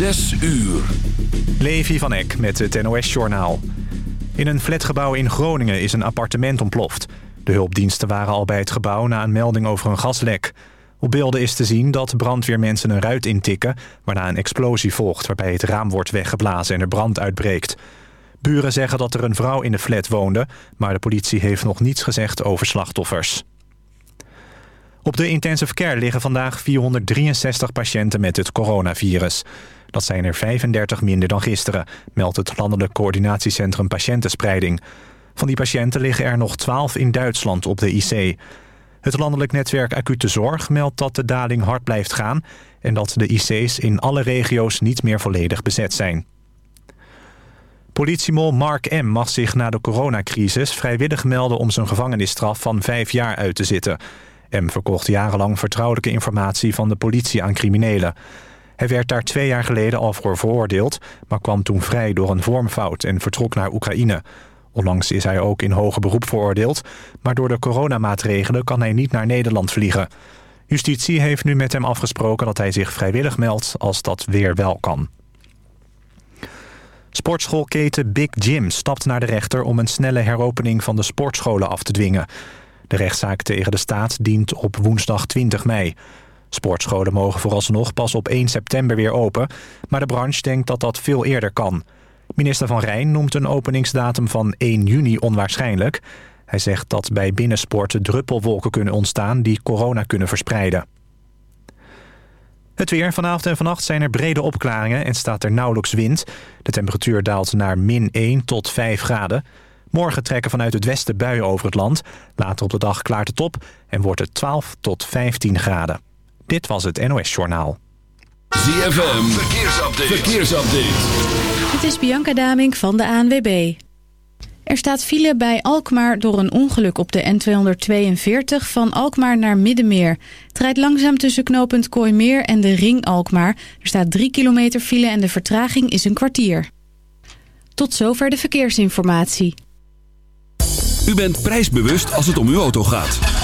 Zes uur. Levi van Eck met het NOS-journaal. In een flatgebouw in Groningen is een appartement ontploft. De hulpdiensten waren al bij het gebouw na een melding over een gaslek. Op beelden is te zien dat brandweermensen een ruit intikken... waarna een explosie volgt waarbij het raam wordt weggeblazen en er brand uitbreekt. Buren zeggen dat er een vrouw in de flat woonde... maar de politie heeft nog niets gezegd over slachtoffers. Op de intensive care liggen vandaag 463 patiënten met het coronavirus. Dat zijn er 35 minder dan gisteren, meldt het Landelijk Coördinatiecentrum Patiëntenspreiding. Van die patiënten liggen er nog 12 in Duitsland op de IC. Het landelijk netwerk Acute Zorg meldt dat de daling hard blijft gaan... en dat de IC's in alle regio's niet meer volledig bezet zijn. Politiemol Mark M. mag zich na de coronacrisis vrijwillig melden... om zijn gevangenisstraf van vijf jaar uit te zitten. M. verkocht jarenlang vertrouwelijke informatie van de politie aan criminelen. Hij werd daar twee jaar geleden al voor veroordeeld... maar kwam toen vrij door een vormfout en vertrok naar Oekraïne. Onlangs is hij ook in hoger beroep veroordeeld... maar door de coronamaatregelen kan hij niet naar Nederland vliegen. Justitie heeft nu met hem afgesproken dat hij zich vrijwillig meldt... als dat weer wel kan. Sportschoolketen Big Jim stapt naar de rechter... om een snelle heropening van de sportscholen af te dwingen. De rechtszaak tegen de staat dient op woensdag 20 mei... Sportscholen mogen vooralsnog pas op 1 september weer open... maar de branche denkt dat dat veel eerder kan. Minister Van Rijn noemt een openingsdatum van 1 juni onwaarschijnlijk. Hij zegt dat bij binnensport druppelwolken kunnen ontstaan... die corona kunnen verspreiden. Het weer. Vanavond en vannacht zijn er brede opklaringen en staat er nauwelijks wind. De temperatuur daalt naar min 1 tot 5 graden. Morgen trekken vanuit het westen buien over het land. Later op de dag klaart het op en wordt het 12 tot 15 graden. Dit was het NOS Journaal. ZFM, verkeersupdate. verkeersupdate. Het is Bianca Damink van de ANWB. Er staat file bij Alkmaar door een ongeluk op de N242 van Alkmaar naar Middenmeer. Het rijdt langzaam tussen knooppunt Kooimeer en de ring Alkmaar. Er staat 3 kilometer file en de vertraging is een kwartier. Tot zover de verkeersinformatie. U bent prijsbewust als het om uw auto gaat.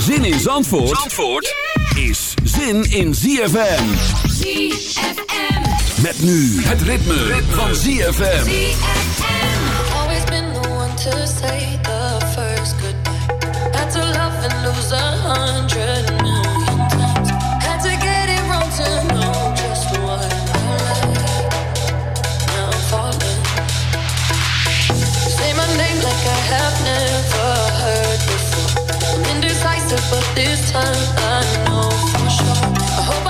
Zin in Zandvoort, Zandvoort is zin in ZFM. ZFM. Met nu het ritme, van ZFM. Always been the one to say the first goodbye. Had to love and lose a hundred million times. Had to get it wrong to know just what I like. Now I'm falling. Say my name like I have never but this time I know for sure. I hope I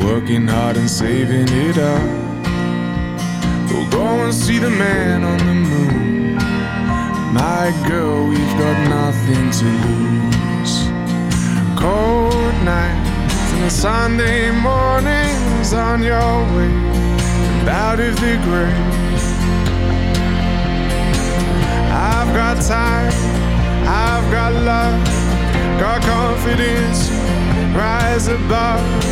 working hard and saving it up. We'll go and see the man on the moon. My girl, we've got nothing to lose. Cold nights and Sunday mornings on your way and out of the grave. I've got time, I've got love, got confidence, rise above.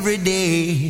Every day.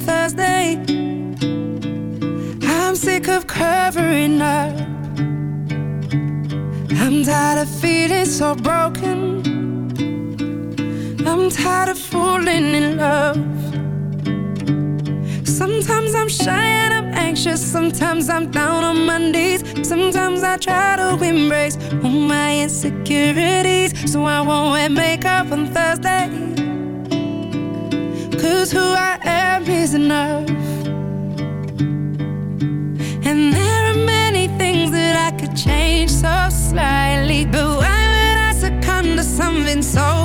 Thursday. I'm sick of covering up. I'm tired of feeling so broken. I'm tired of falling in love. Sometimes I'm shy and I'm anxious. Sometimes I'm down on my knees. Sometimes I try to embrace all my insecurities. So I won't wear makeup on Thursday. Cause who I am is enough. And there are many things that I could change so slightly. But why would I succumb to something so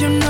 you know